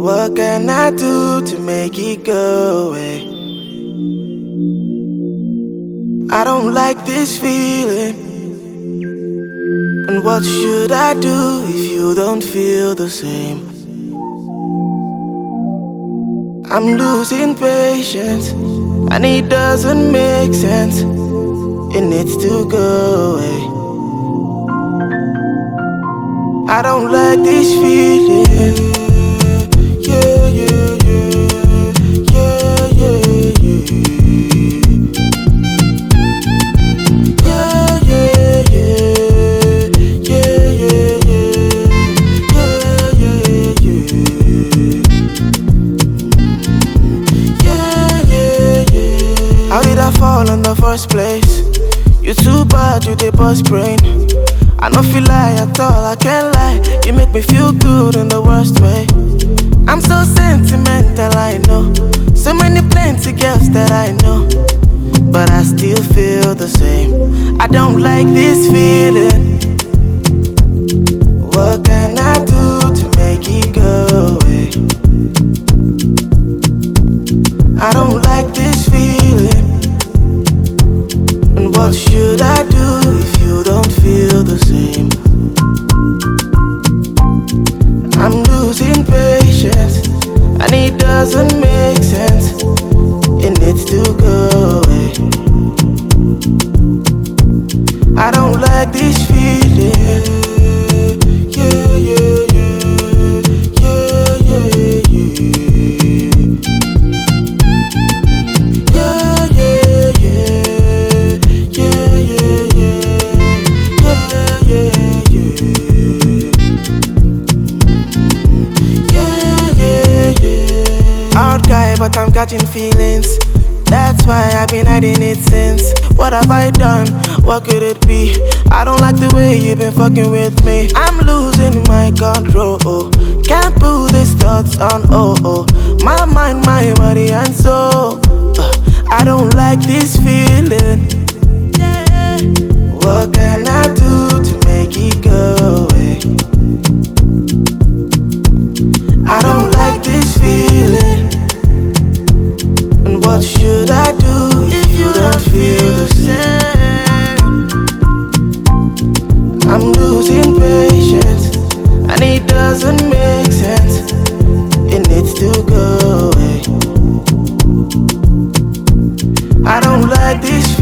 What can I do to make it go away? I don't like this feeling. And what should I do if you don't feel the same? I'm losing patience, and it doesn't make sense. It needs to go away. I don't like this feeling. Fall in the first place? You too bad, you did bust brain. I don't feel lie at all, I can't lie. You make me feel good in the worst way. I'm so sentimental, I know. So many plenty girls that I know. But I still feel the same. I don't like this feeling. What can I do to make it go away? I don't like this feeling. What should I do if you don't feel the same? I'm losing patience, and it doesn't make sense. It needs to go away. I don't like this feeling. Catching feelings. That's why I've been hiding it since. What have I done? What could it be? I don't like the way you've been fucking with me. I'm losing my control. Can't put these thoughts on. Oh, oh. My mind, my body, and soul. Uh, I don't like this feeling. τις.